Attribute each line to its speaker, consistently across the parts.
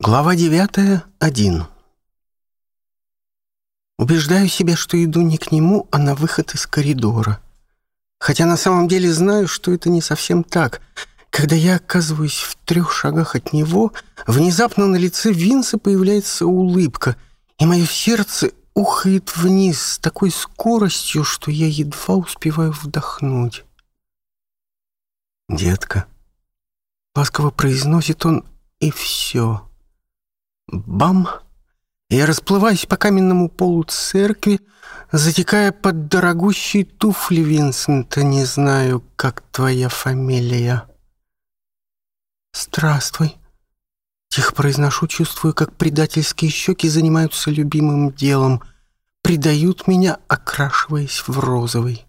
Speaker 1: Глава 9. 1. Убеждаю себя, что иду не к нему, а на выход из коридора. Хотя на самом деле знаю, что это не совсем так. Когда я оказываюсь в трех шагах от него, внезапно на лице Винса появляется улыбка, и мое сердце ухает вниз с такой скоростью, что я едва успеваю вдохнуть. «Детка», — ласково произносит он, — и все. Бам! Я расплываюсь по каменному полу церкви, затекая под дорогущие туфли Винсента, не знаю, как твоя фамилия. Здравствуй. Тихо произношу, чувствую, как предательские щеки занимаются любимым делом, предают меня, окрашиваясь в розовый.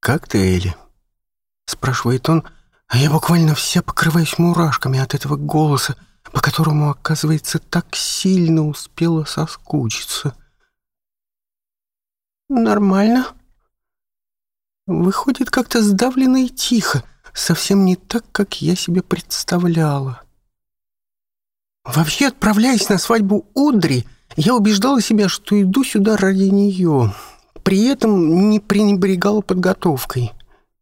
Speaker 1: «Как ты, Элли?» — спрашивает он, а я буквально вся покрываюсь мурашками от этого голоса, по которому, оказывается, так сильно успела соскучиться. Нормально. Выходит как-то сдавленно и тихо, совсем не так, как я себе представляла. Вообще, отправляясь на свадьбу Одри, я убеждала себя, что иду сюда ради нее. При этом не пренебрегала подготовкой.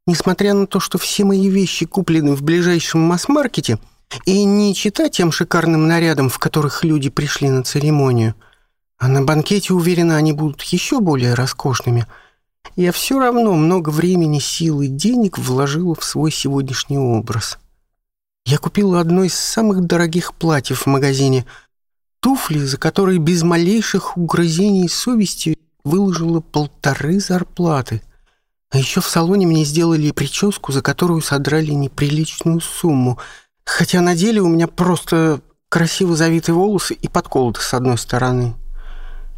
Speaker 1: Несмотря на то, что все мои вещи куплены в ближайшем масс-маркете — и не читать тем шикарным нарядам, в которых люди пришли на церемонию. А на банкете, уверена, они будут еще более роскошными. Я все равно много времени, сил и денег вложила в свой сегодняшний образ. Я купила одно из самых дорогих платьев в магазине. Туфли, за которые без малейших угрызений совести выложила полторы зарплаты. А еще в салоне мне сделали прическу, за которую содрали неприличную сумму — Хотя на деле у меня просто красиво завитые волосы и подколоты с одной стороны.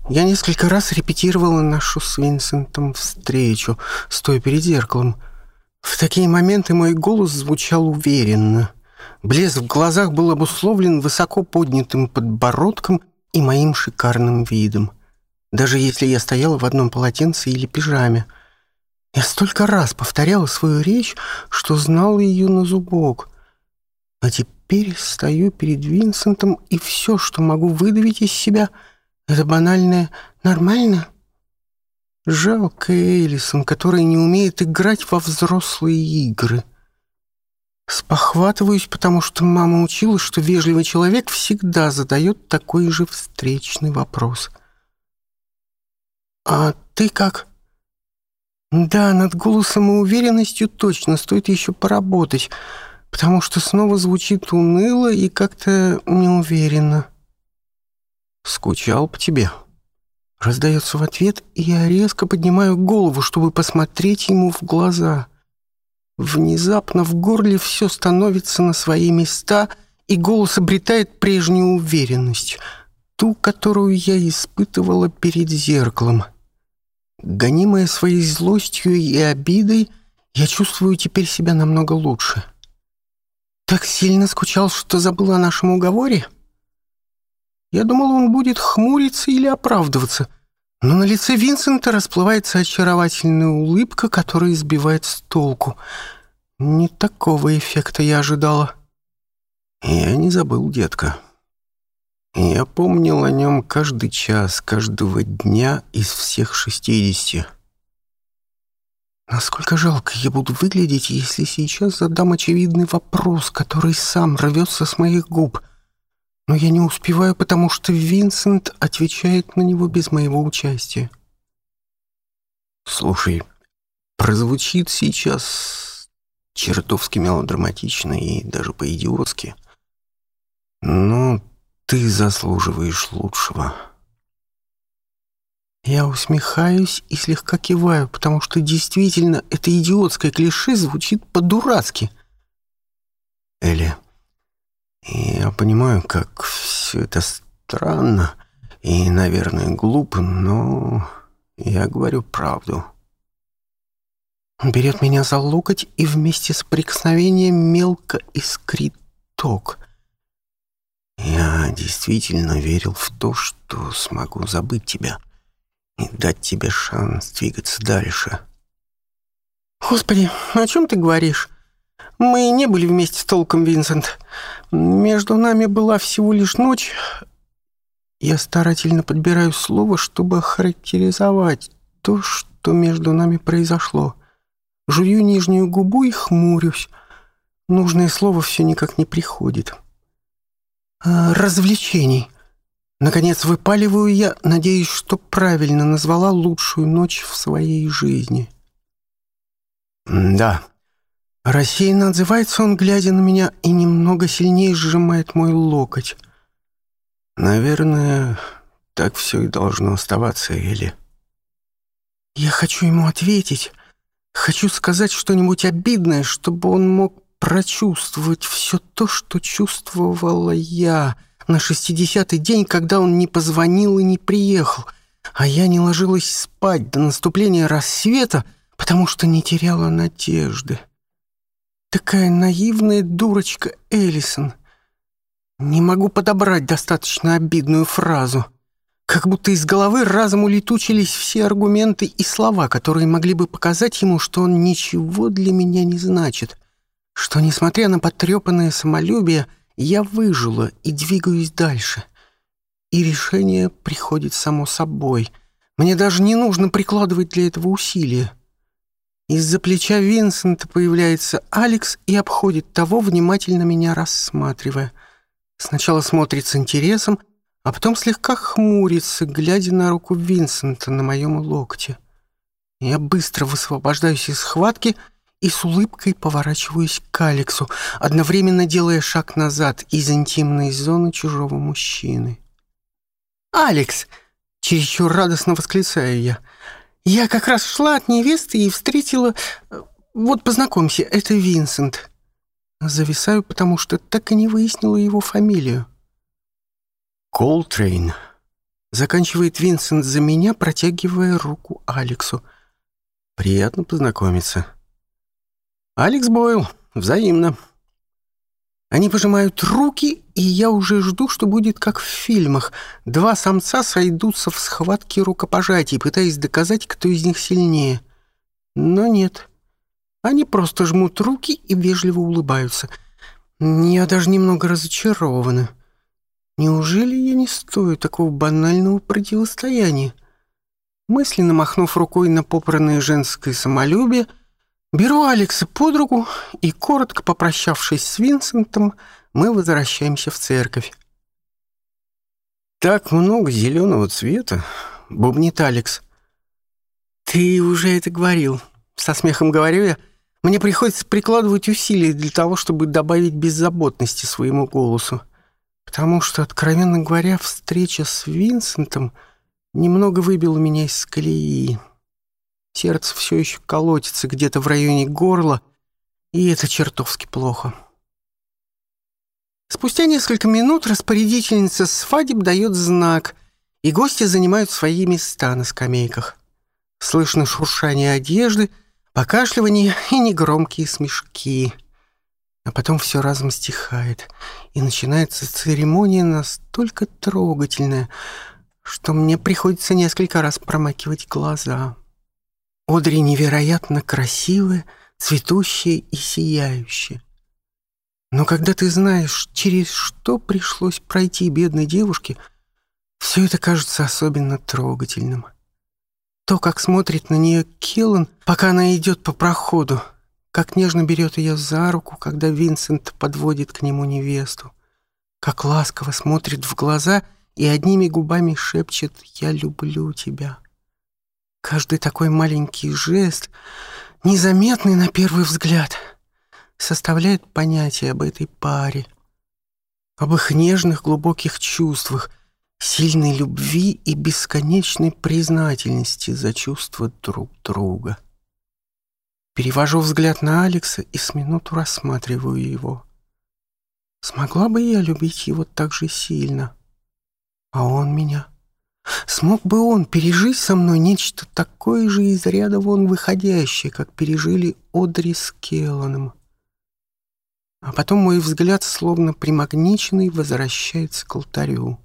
Speaker 1: Я несколько раз репетировала нашу с Винсентом встречу, стоя перед зеркалом. В такие моменты мой голос звучал уверенно. Блеск в глазах был обусловлен высоко поднятым подбородком и моим шикарным видом. Даже если я стояла в одном полотенце или пижаме. Я столько раз повторяла свою речь, что знала ее на зубок — а теперь стою перед Винсентом, и все, что могу выдавить из себя, это банальное «нормально». Жалко Элисон, которая не умеет играть во взрослые игры. Спохватываюсь, потому что мама учила, что вежливый человек всегда задает такой же встречный вопрос. «А ты как?» «Да, над голосом и уверенностью точно стоит еще поработать» потому что снова звучит уныло и как-то неуверенно. «Скучал по тебе». Раздается в ответ, и я резко поднимаю голову, чтобы посмотреть ему в глаза. Внезапно в горле все становится на свои места, и голос обретает прежнюю уверенность, ту, которую я испытывала перед зеркалом. Гонимая своей злостью и обидой, я чувствую теперь себя намного лучше. — так сильно скучал, что забыл о нашем уговоре. Я думал, он будет хмуриться или оправдываться, но на лице Винсента расплывается очаровательная улыбка, которая избивает с толку. Не такого эффекта я ожидала. Я не забыл, детка. Я помнил о нем каждый час, каждого дня из всех шестидесяти. Насколько жалко я буду выглядеть, если сейчас задам очевидный вопрос, который сам рвется с моих губ. Но я не успеваю, потому что Винсент отвечает на него без моего участия. Слушай, прозвучит сейчас чертовски мелодраматично и даже по-идиотски. Но ты заслуживаешь лучшего. Я усмехаюсь и слегка киваю, потому что действительно это идиотское клише звучит по-дурацки. Элли, я понимаю, как все это странно и, наверное, глупо, но я говорю правду. Он берет меня за локоть и вместе с прикосновением мелко искрит ток. Я действительно верил в то, что смогу забыть тебя. — и дать тебе шанс двигаться дальше. Господи, о чем ты говоришь? Мы не были вместе с толком, Винсент. Между нами была всего лишь ночь. Я старательно подбираю слово, чтобы характеризовать то, что между нами произошло. Жую нижнюю губу и хмурюсь. Нужное слово все никак не приходит. Развлечений. Наконец, выпаливаю я, надеюсь, что правильно назвала лучшую ночь в своей жизни. Да. Рассеянно отзывается он, глядя на меня, и немного сильнее сжимает мой локоть. Наверное, так все и должно оставаться, Эли. Я хочу ему ответить. Хочу сказать что-нибудь обидное, чтобы он мог прочувствовать все то, что чувствовала я — на шестидесятый день, когда он не позвонил и не приехал, а я не ложилась спать до наступления рассвета, потому что не теряла надежды. Такая наивная дурочка Эллисон. Не могу подобрать достаточно обидную фразу. Как будто из головы разом улетучились все аргументы и слова, которые могли бы показать ему, что он ничего для меня не значит, что, несмотря на потрепанное самолюбие, — я выжила и двигаюсь дальше. И решение приходит само собой. Мне даже не нужно прикладывать для этого усилия. Из-за плеча Винсента появляется Алекс и обходит того, внимательно меня рассматривая. Сначала смотрит с интересом, а потом слегка хмурится, глядя на руку Винсента на моем локте. Я быстро высвобождаюсь из схватки — и с улыбкой поворачиваюсь к Алексу, одновременно делая шаг назад из интимной зоны чужого мужчины. «Алекс!» — чересчур радостно восклицаю я. «Я как раз шла от невесты и встретила... Э, вот познакомься, это Винсент». Зависаю, потому что так и не выяснила его фамилию. «Колтрейн», — заканчивает Винсент за меня, протягивая руку Алексу. «Приятно познакомиться». Алекс Бойл, взаимно. Они пожимают руки, и я уже жду, что будет как в фильмах. Два самца сойдутся в схватке рукопожатий, пытаясь доказать, кто из них сильнее. Но нет. Они просто жмут руки и вежливо улыбаются. Я даже немного разочарована. Неужели я не стою такого банального противостояния? Мысленно махнув рукой на попранное женское самолюбие, Беру Алекса под руку, и, коротко попрощавшись с Винсентом, мы возвращаемся в церковь. «Так много зеленого цвета!» — бубнит Алекс. «Ты уже это говорил!» — со смехом говорю я. «Мне приходится прикладывать усилия для того, чтобы добавить беззаботности своему голосу. Потому что, откровенно говоря, встреча с Винсентом немного выбила меня из колеи». Сердце все еще колотится где-то в районе горла, и это чертовски плохо. Спустя несколько минут распорядительница свадеб дает знак, и гости занимают свои места на скамейках. Слышно шуршание одежды, покашливание и негромкие смешки. А потом все разом стихает, и начинается церемония настолько трогательная, что мне приходится несколько раз промакивать глаза. Одри невероятно красивая, цветущая и сияющая. Но когда ты знаешь, через что пришлось пройти бедной девушке, все это кажется особенно трогательным. То, как смотрит на нее Келлан, пока она идет по проходу, как нежно берет ее за руку, когда Винсент подводит к нему невесту, как ласково смотрит в глаза и одними губами шепчет «Я люблю тебя» каждый такой маленький жест, незаметный на первый взгляд, составляет понятие об этой паре, об их нежных глубоких чувствах, сильной любви и бесконечной признательности за чувства друг друга. Перевожу взгляд на Алекса и с минуту рассматриваю его. Смогла бы я любить его так же сильно, а он меня — Смог бы он пережить со мной нечто такое же из ряда вон выходящее, как пережили Одри с Келланом. А потом мой взгляд, словно примагниченный, возвращается к алтарю.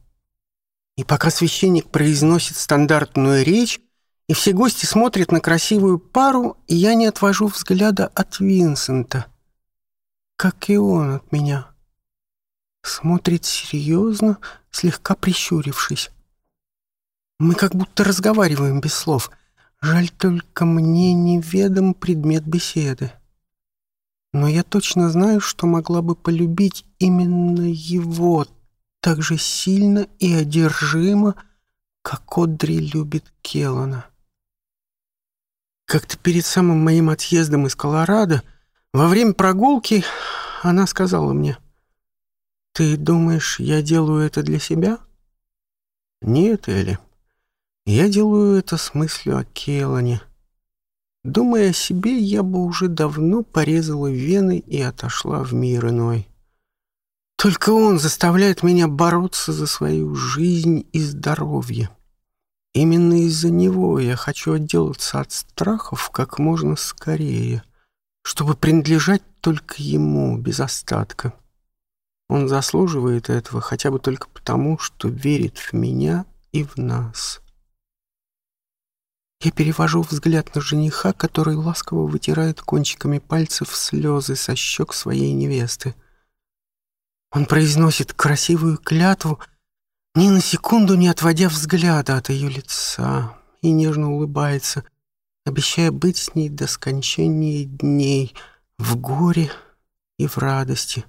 Speaker 1: И пока священник произносит стандартную речь, и все гости смотрят на красивую пару, я не отвожу взгляда от Винсента, как и он от меня. Смотрит серьезно, слегка прищурившись. Мы как будто разговариваем без слов. Жаль только мне неведом предмет беседы. Но я точно знаю, что могла бы полюбить именно его так же сильно и одержимо, как Одри любит Келлана. Как-то перед самым моим отъездом из Колорадо, во время прогулки, она сказала мне, «Ты думаешь, я делаю это для себя?» «Нет, Элли», я делаю это с мыслью о Келане. Думая о себе, я бы уже давно порезала вены и отошла в мир иной. Только он заставляет меня бороться за свою жизнь и здоровье. Именно из-за него я хочу отделаться от страхов как можно скорее, чтобы принадлежать только ему без остатка. Он заслуживает этого хотя бы только потому, что верит в меня и в нас. Я перевожу взгляд на жениха, который ласково вытирает кончиками пальцев слезы со щек своей невесты. Он произносит красивую клятву, ни на секунду не отводя взгляда от ее лица, и нежно улыбается, обещая быть с ней до скончания дней в горе и в радости.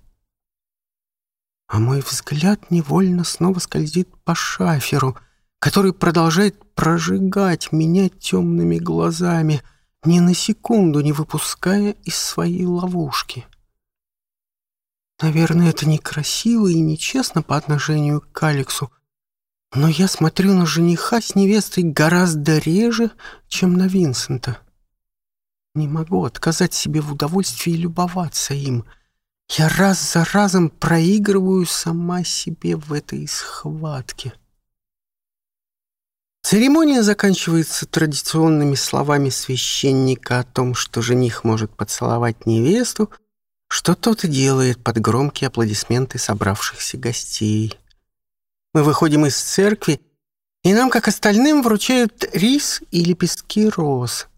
Speaker 1: А мой взгляд невольно снова скользит по шаферу — который продолжает прожигать меня темными глазами, ни на секунду не выпуская из своей ловушки. Наверное, это некрасиво и нечестно по отношению к Алексу, но я смотрю на жениха с невестой гораздо реже, чем на Винсента. Не могу отказать себе в удовольствии любоваться им. Я раз за разом проигрываю сама себе в этой схватке. Церемония заканчивается традиционными словами священника о том, что жених может поцеловать невесту, что тот и делает под громкие аплодисменты собравшихся гостей. Мы выходим из церкви, и нам, как остальным, вручают рис и лепестки роз.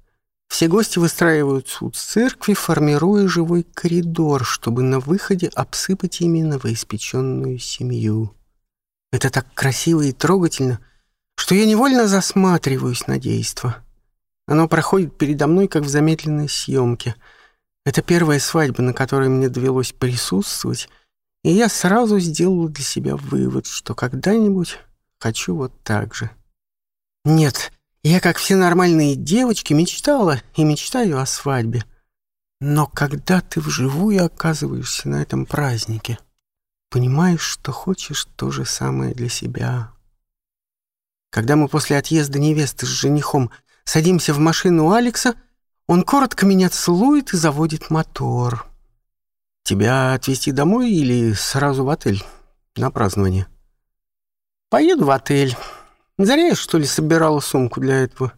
Speaker 1: Все гости выстраиваются у церкви, формируя живой коридор, чтобы на выходе обсыпать ими новоиспеченную семью. Это так красиво и трогательно — что я невольно засматриваюсь на действо. Оно проходит передо мной, как в замедленной съемке. Это первая свадьба, на которой мне довелось присутствовать, и я сразу сделала для себя вывод, что когда-нибудь хочу вот так же. Нет, я, как все нормальные девочки, мечтала и мечтаю о свадьбе. Но когда ты вживую оказываешься на этом празднике, понимаешь, что хочешь то же самое для себя, когда мы после отъезда невесты с женихом садимся в машину Алекса, он коротко меня целует и заводит мотор. Тебя отвезти домой или сразу в отель на празднование? Поеду в отель. Заря я, что ли, собирала сумку для этого.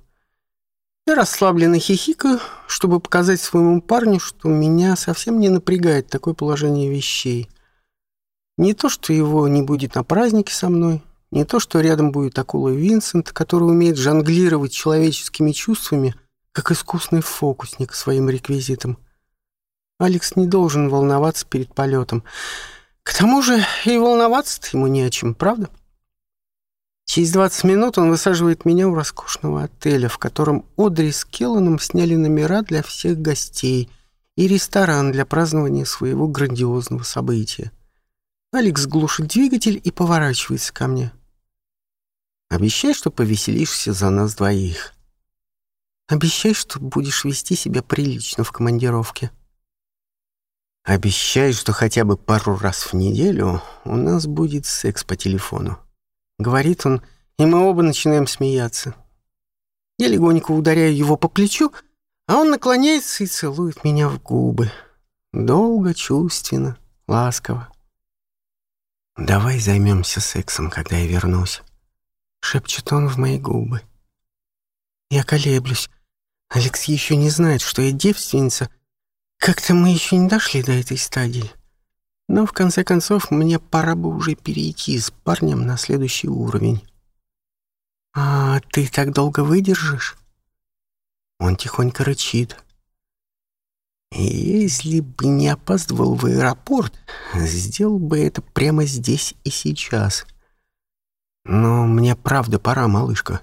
Speaker 1: Я расслабленно хихикаю, чтобы показать своему парню, что меня совсем не напрягает такое положение вещей. Не то, что его не будет на празднике со мной, не то, что рядом будет акула Винсент, который умеет жонглировать человеческими чувствами, как искусный фокусник своим реквизитом. Алекс не должен волноваться перед полетом. К тому же и волноваться-то ему не о чем, правда? Через 20 минут он высаживает меня у роскошного отеля, в котором Одри с Келланом сняли номера для всех гостей и ресторан для празднования своего грандиозного события. Алекс глушит двигатель и поворачивается ко мне. — Обещай, что повеселишься за нас двоих. Обещай, что будешь вести себя прилично в командировке. Обещай, что хотя бы пару раз в неделю у нас будет секс по телефону. Говорит он, и мы оба начинаем смеяться. Я легонько ударяю его по плечу, а он наклоняется и целует меня в губы. Долго, чувственно, ласково. «Давай займемся сексом, когда я вернусь» шепчет он в мои губы. Я колеблюсь. Алексей еще не знает, что я девственница. Как-то мы еще не дошли до этой стадии. Но в конце концов мне пора бы уже перейти с парнем на следующий уровень. «А ты так долго выдержишь?» Он тихонько рычит. «Если бы не опаздывал в аэропорт, сделал бы это прямо здесь и сейчас. Но мне правда пора, малышка.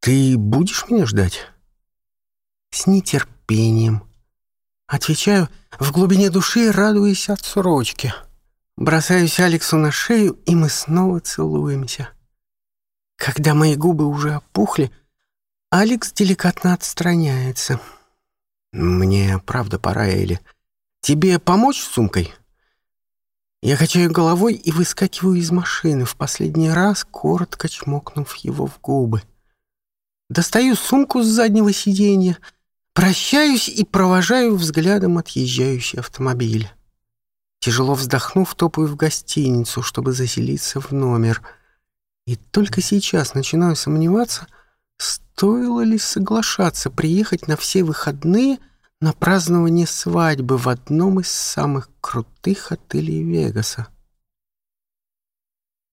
Speaker 1: Ты будешь меня ждать? С нетерпением. Отвечаю, в глубине души радуясь от отсрочке. Бросаюсь Алексу на шею, и мы снова целуемся. Когда мои губы уже опухли, Алекс деликатно отстраняется. «Мне правда пора, Элли. Тебе помочь с сумкой?» Я качаю головой и выскакиваю из машины, в последний раз коротко чмокнув его в губы. Достаю сумку с заднего сиденья, прощаюсь и провожаю взглядом отъезжающий автомобиль. Тяжело вздохнув, топаю в гостиницу, чтобы заселиться в номер. И только сейчас начинаю сомневаться, стоило ли соглашаться приехать на все выходные — на празднование свадьбы в одном из самых крутых отелей Вегаса.